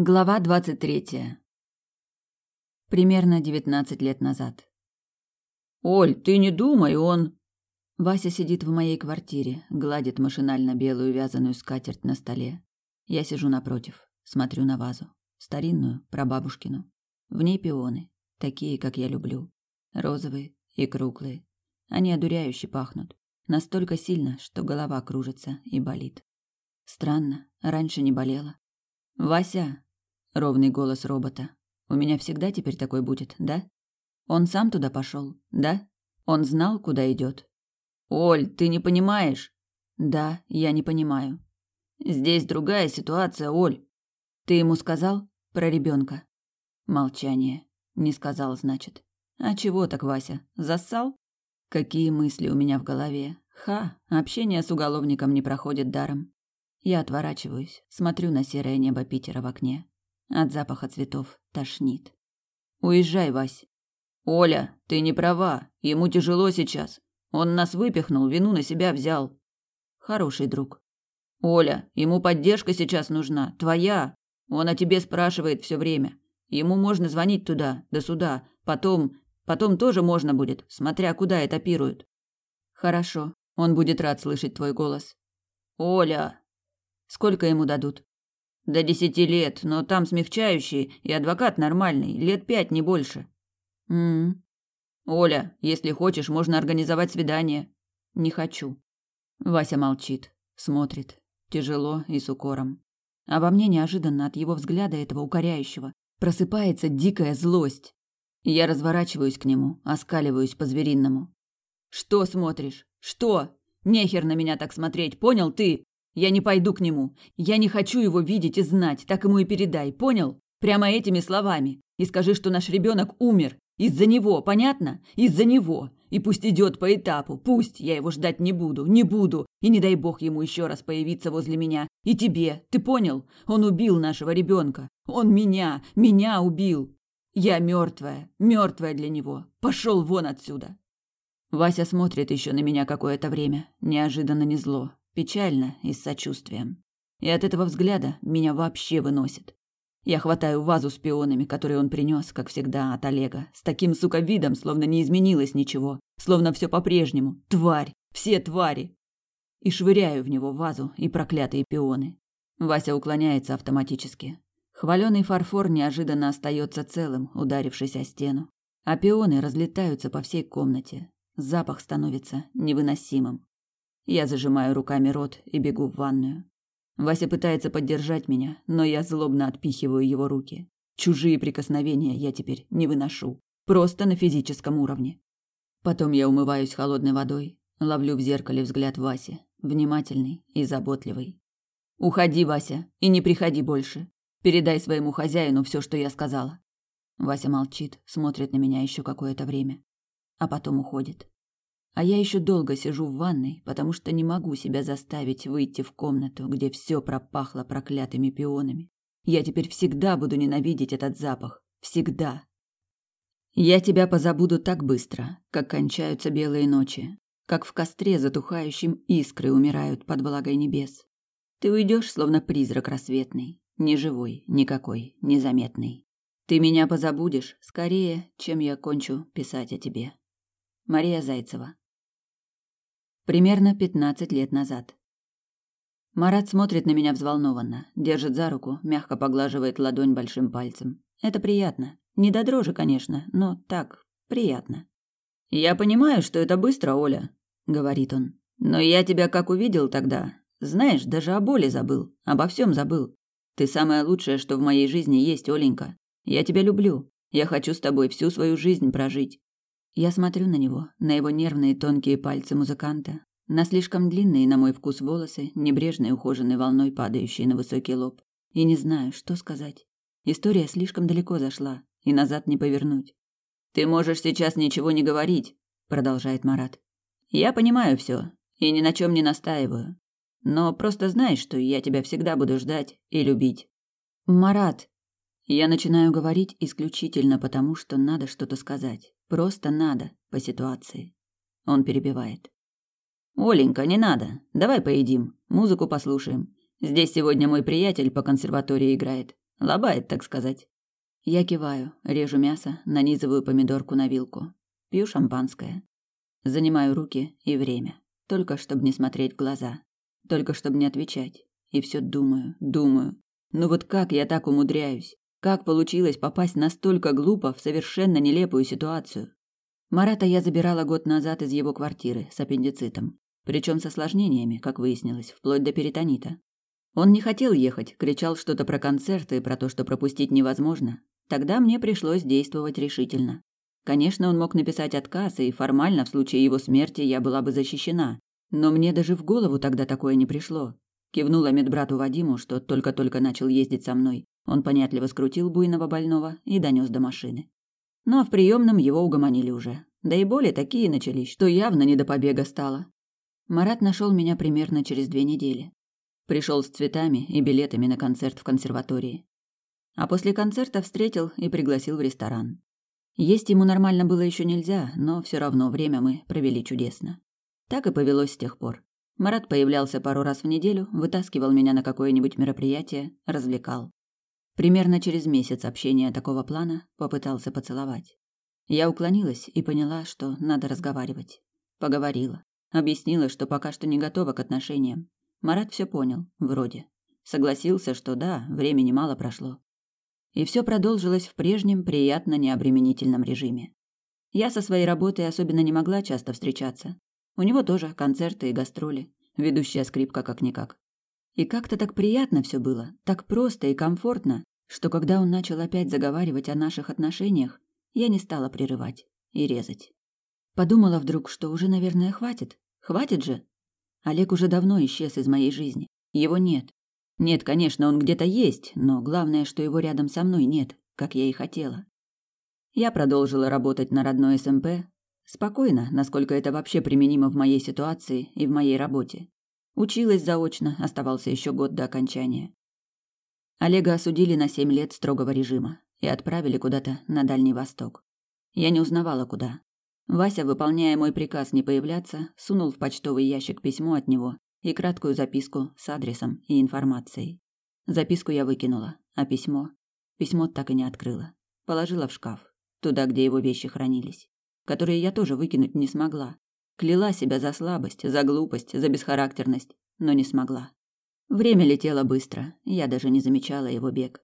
Глава двадцать третья. Примерно девятнадцать лет назад. «Оль, ты не думай, он...» Вася сидит в моей квартире, гладит машинально белую вязаную скатерть на столе. Я сижу напротив, смотрю на вазу. Старинную, прабабушкину. В ней пионы, такие, как я люблю. Розовые и круглые. Они одуряюще пахнут. Настолько сильно, что голова кружится и болит. Странно, раньше не болела. «Вася!» — ровный голос робота. «У меня всегда теперь такой будет, да? Он сам туда пошел, да? Он знал, куда идет. «Оль, ты не понимаешь?» «Да, я не понимаю». «Здесь другая ситуация, Оль». «Ты ему сказал про ребенка? Молчание. Не сказал, значит. «А чего так, Вася? Зассал?» Какие мысли у меня в голове. Ха, общение с уголовником не проходит даром. Я отворачиваюсь, смотрю на серое небо Питера в окне. От запаха цветов тошнит. «Уезжай, Вась». «Оля, ты не права. Ему тяжело сейчас. Он нас выпихнул, вину на себя взял. Хороший друг. Оля, ему поддержка сейчас нужна, твоя. Он о тебе спрашивает все время. Ему можно звонить туда, до суда. Потом, потом тоже можно будет, смотря куда этапируют. Хорошо. Он будет рад слышать твой голос. Оля, сколько ему дадут? До десяти лет, но там смягчающие, и адвокат нормальный, лет пять, не больше. М, Оля, если хочешь, можно организовать свидание. Не хочу. Вася молчит, смотрит, тяжело и с укором. А во мне неожиданно от его взгляда этого укоряющего просыпается дикая злость. Я разворачиваюсь к нему, оскаливаюсь по-звериному. Что смотришь? Что? Нехер на меня так смотреть, понял ты? Я не пойду к нему. Я не хочу его видеть и знать, так ему и передай, понял? Прямо этими словами. И скажи, что наш ребенок умер, из-за него, понятно? Из-за него. И пусть идет по этапу, пусть я его ждать не буду, не буду. И не дай бог ему еще раз появиться возле меня. И тебе, ты понял? Он убил нашего ребенка. Он меня, меня убил. Я мертвая, мертвая для него. Пошел вон отсюда. Вася смотрит еще на меня какое-то время, неожиданно не зло, печально и с сочувствием. И от этого взгляда меня вообще выносит. Я хватаю вазу с пионами, которые он принес, как всегда, от Олега, с таким, сука, видом, словно не изменилось ничего, словно все по-прежнему. Тварь! Все твари! И швыряю в него вазу и проклятые пионы. Вася уклоняется автоматически. Хваленый фарфор неожиданно остается целым, ударившись о стену. А пионы разлетаются по всей комнате. Запах становится невыносимым. Я зажимаю руками рот и бегу в ванную. Вася пытается поддержать меня, но я злобно отпихиваю его руки. Чужие прикосновения я теперь не выношу. Просто на физическом уровне. Потом я умываюсь холодной водой, ловлю в зеркале взгляд Васи, внимательный и заботливый. «Уходи, Вася, и не приходи больше. Передай своему хозяину все, что я сказала». Вася молчит, смотрит на меня еще какое-то время, а потом уходит. А я еще долго сижу в ванной, потому что не могу себя заставить выйти в комнату, где все пропахло проклятыми пионами. Я теперь всегда буду ненавидеть этот запах. Всегда. Я тебя позабуду так быстро, как кончаются белые ночи, как в костре затухающим искры умирают под влагой небес. Ты уйдешь, словно призрак рассветный, ни живой, никакой, незаметный. Ты меня позабудешь скорее, чем я кончу писать о тебе. Мария Зайцева Примерно пятнадцать лет назад. Марат смотрит на меня взволнованно, держит за руку, мягко поглаживает ладонь большим пальцем. Это приятно. Не до дрожи, конечно, но так, приятно. «Я понимаю, что это быстро, Оля», — говорит он. «Но я тебя как увидел тогда. Знаешь, даже о боли забыл, обо всем забыл. Ты самое лучшее, что в моей жизни есть, Оленька. Я тебя люблю. Я хочу с тобой всю свою жизнь прожить. Я смотрю на него, на его нервные тонкие пальцы музыканта, на слишком длинные, на мой вкус, волосы, небрежной ухоженной волной падающие на высокий лоб. И не знаю, что сказать. История слишком далеко зашла, и назад не повернуть. «Ты можешь сейчас ничего не говорить», — продолжает Марат. «Я понимаю все и ни на чем не настаиваю. Но просто знай, что я тебя всегда буду ждать и любить». «Марат!» Я начинаю говорить исключительно потому, что надо что-то сказать. Просто надо, по ситуации. Он перебивает. Оленька, не надо. Давай поедим, музыку послушаем. Здесь сегодня мой приятель по консерватории играет. Лобает, так сказать. Я киваю, режу мясо, нанизываю помидорку на вилку. Пью шампанское. Занимаю руки и время. Только чтобы не смотреть в глаза. Только чтобы не отвечать. И все думаю, думаю. Ну вот как я так умудряюсь? Как получилось попасть настолько глупо в совершенно нелепую ситуацию? Марата я забирала год назад из его квартиры с аппендицитом. Причем с осложнениями, как выяснилось, вплоть до перитонита. Он не хотел ехать, кричал что-то про концерты и про то, что пропустить невозможно. Тогда мне пришлось действовать решительно. Конечно, он мог написать отказ, и формально в случае его смерти я была бы защищена. Но мне даже в голову тогда такое не пришло. Кивнула медбрату Вадиму, что только-только начал ездить со мной. Он понятливо скрутил буйного больного и донес до машины. Ну а в приемном его угомонили уже. Да и боли такие начались, что явно не до побега стало. Марат нашел меня примерно через две недели. Пришел с цветами и билетами на концерт в консерватории. А после концерта встретил и пригласил в ресторан. Есть ему нормально было еще нельзя, но все равно время мы провели чудесно. Так и повелось с тех пор. Марат появлялся пару раз в неделю, вытаскивал меня на какое-нибудь мероприятие, развлекал. Примерно через месяц общения такого плана попытался поцеловать. Я уклонилась и поняла, что надо разговаривать. Поговорила. Объяснила, что пока что не готова к отношениям. Марат все понял, вроде. Согласился, что да, времени мало прошло. И все продолжилось в прежнем приятно необременительном режиме. Я со своей работой особенно не могла часто встречаться. У него тоже концерты и гастроли, ведущая скрипка как-никак. И как-то так приятно все было, так просто и комфортно, что когда он начал опять заговаривать о наших отношениях, я не стала прерывать и резать. Подумала вдруг, что уже, наверное, хватит. Хватит же. Олег уже давно исчез из моей жизни. Его нет. Нет, конечно, он где-то есть, но главное, что его рядом со мной нет, как я и хотела. Я продолжила работать на родной СМП, Спокойно, насколько это вообще применимо в моей ситуации и в моей работе. Училась заочно, оставался еще год до окончания. Олега осудили на семь лет строгого режима и отправили куда-то на Дальний Восток. Я не узнавала, куда. Вася, выполняя мой приказ не появляться, сунул в почтовый ящик письмо от него и краткую записку с адресом и информацией. Записку я выкинула, а письмо... Письмо так и не открыла. Положила в шкаф, туда, где его вещи хранились которые я тоже выкинуть не смогла. Кляла себя за слабость, за глупость, за бесхарактерность, но не смогла. Время летело быстро, я даже не замечала его бег.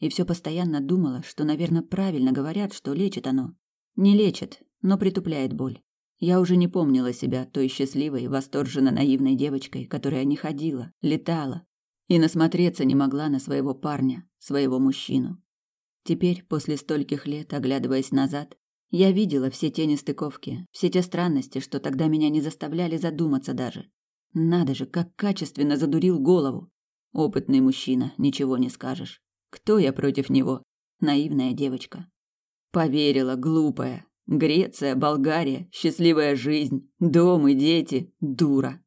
И все постоянно думала, что, наверное, правильно говорят, что лечит оно. Не лечит, но притупляет боль. Я уже не помнила себя той счастливой, восторженно наивной девочкой, которая не ходила, летала и насмотреться не могла на своего парня, своего мужчину. Теперь, после стольких лет, оглядываясь назад, я видела все те нестыковки, все те странности, что тогда меня не заставляли задуматься даже. Надо же, как качественно задурил голову. Опытный мужчина, ничего не скажешь. Кто я против него? Наивная девочка. Поверила, глупая. Греция, Болгария, счастливая жизнь, дом и дети, дура.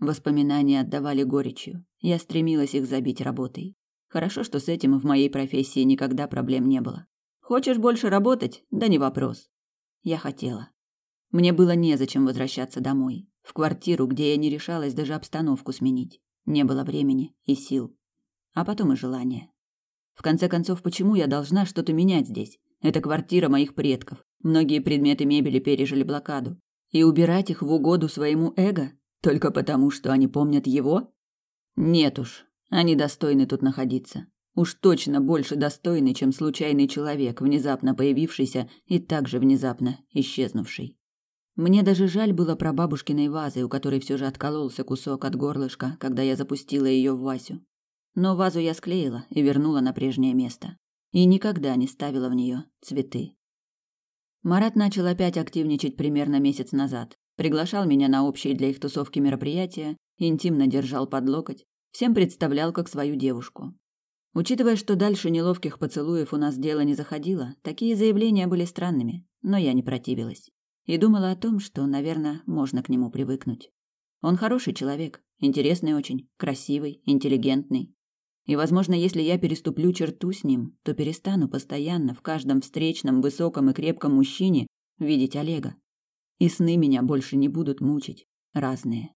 Воспоминания отдавали горечью. Я стремилась их забить работой. Хорошо, что с этим в моей профессии никогда проблем не было. Хочешь больше работать? Да не вопрос. Я хотела. Мне было незачем возвращаться домой, в квартиру, где я не решалась даже обстановку сменить. Не было времени и сил. А потом и желания. В конце концов, почему я должна что-то менять здесь? Это квартира моих предков. Многие предметы мебели пережили блокаду. И убирать их в угоду своему эго? Только потому, что они помнят его? Нет уж, они достойны тут находиться. Уж точно больше достойный, чем случайный человек, внезапно появившийся и также внезапно исчезнувший. Мне даже жаль было про бабушкиной вазы, у которой все же откололся кусок от горлышка, когда я запустила ее в Васю. Но вазу я склеила и вернула на прежнее место. И никогда не ставила в нее цветы. Марат начал опять активничать примерно месяц назад. Приглашал меня на общие для их тусовки мероприятия, интимно держал под локоть, всем представлял как свою девушку. Учитывая, что дальше неловких поцелуев у нас дело не заходило, такие заявления были странными, но я не противилась. И думала о том, что, наверное, можно к нему привыкнуть. Он хороший человек, интересный очень, красивый, интеллигентный. И, возможно, если я переступлю черту с ним, то перестану постоянно в каждом встречном, высоком и крепком мужчине видеть Олега. И сны меня больше не будут мучить, разные.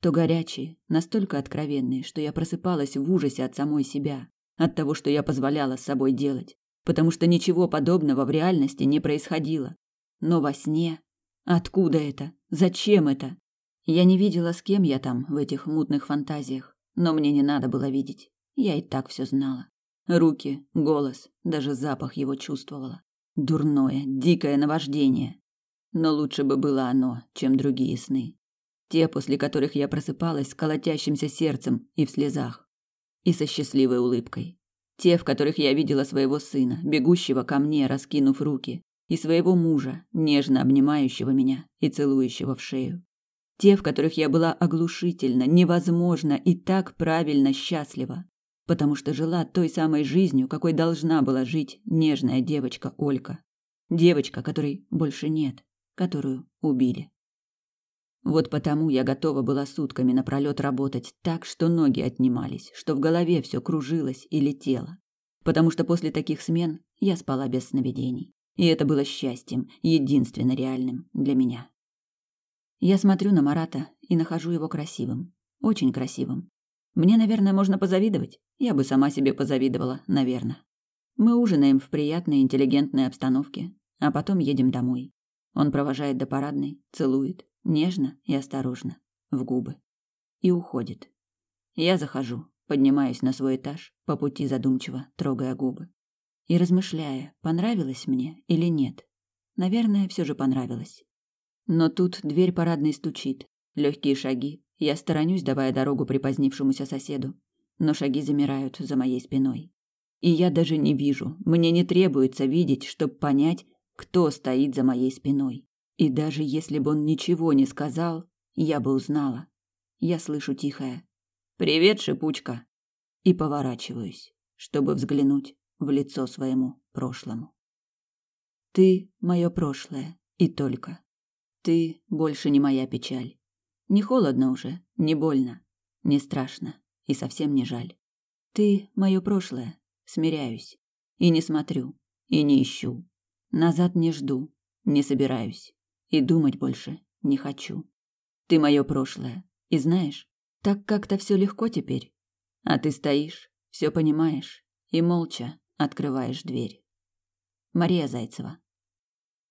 То горячие, настолько откровенные, что я просыпалась в ужасе от самой себя, от того, что я позволяла с собой делать, потому что ничего подобного в реальности не происходило. Но во сне... Откуда это? Зачем это? Я не видела, с кем я там в этих мутных фантазиях, но мне не надо было видеть. Я и так все знала. Руки, голос, даже запах его чувствовала. Дурное, дикое наваждение. Но лучше бы было оно, чем другие сны. Те, после которых я просыпалась с колотящимся сердцем и в слезах. И со счастливой улыбкой. Те, в которых я видела своего сына, бегущего ко мне, раскинув руки, и своего мужа, нежно обнимающего меня и целующего в шею. Те, в которых я была оглушительно, невозможно и так правильно счастлива, потому что жила той самой жизнью, какой должна была жить нежная девочка Олька. Девочка, которой больше нет, которую убили. Вот потому я готова была сутками напролёт работать так, что ноги отнимались, что в голове все кружилось и летело. Потому что после таких смен я спала без сновидений. И это было счастьем, единственно реальным для меня. Я смотрю на Марата и нахожу его красивым. Очень красивым. Мне, наверное, можно позавидовать. Я бы сама себе позавидовала, наверное. Мы ужинаем в приятной, интеллигентной обстановке, а потом едем домой. Он провожает до парадной, целует, нежно и осторожно, в губы. И уходит. Я захожу, поднимаюсь на свой этаж, по пути задумчиво трогая губы. И размышляя, понравилось мне или нет. Наверное, все же понравилось. Но тут дверь парадной стучит. Легкие шаги. Я сторонюсь, давая дорогу припозднившемуся соседу. Но шаги замирают за моей спиной. И я даже не вижу, мне не требуется видеть, чтобы понять, кто стоит за моей спиной. И даже если бы он ничего не сказал, я бы узнала. Я слышу тихое «Привет, шипучка!» и поворачиваюсь, чтобы взглянуть в лицо своему прошлому. Ты – мое прошлое, и только. Ты больше не моя печаль. Не холодно уже, не больно, не страшно и совсем не жаль. Ты – мое прошлое, смиряюсь. И не смотрю, и не ищу. Назад не жду, не собираюсь. И думать больше не хочу. Ты мое прошлое. И знаешь, так как-то все легко теперь. А ты стоишь, все понимаешь и молча открываешь дверь. Мария Зайцева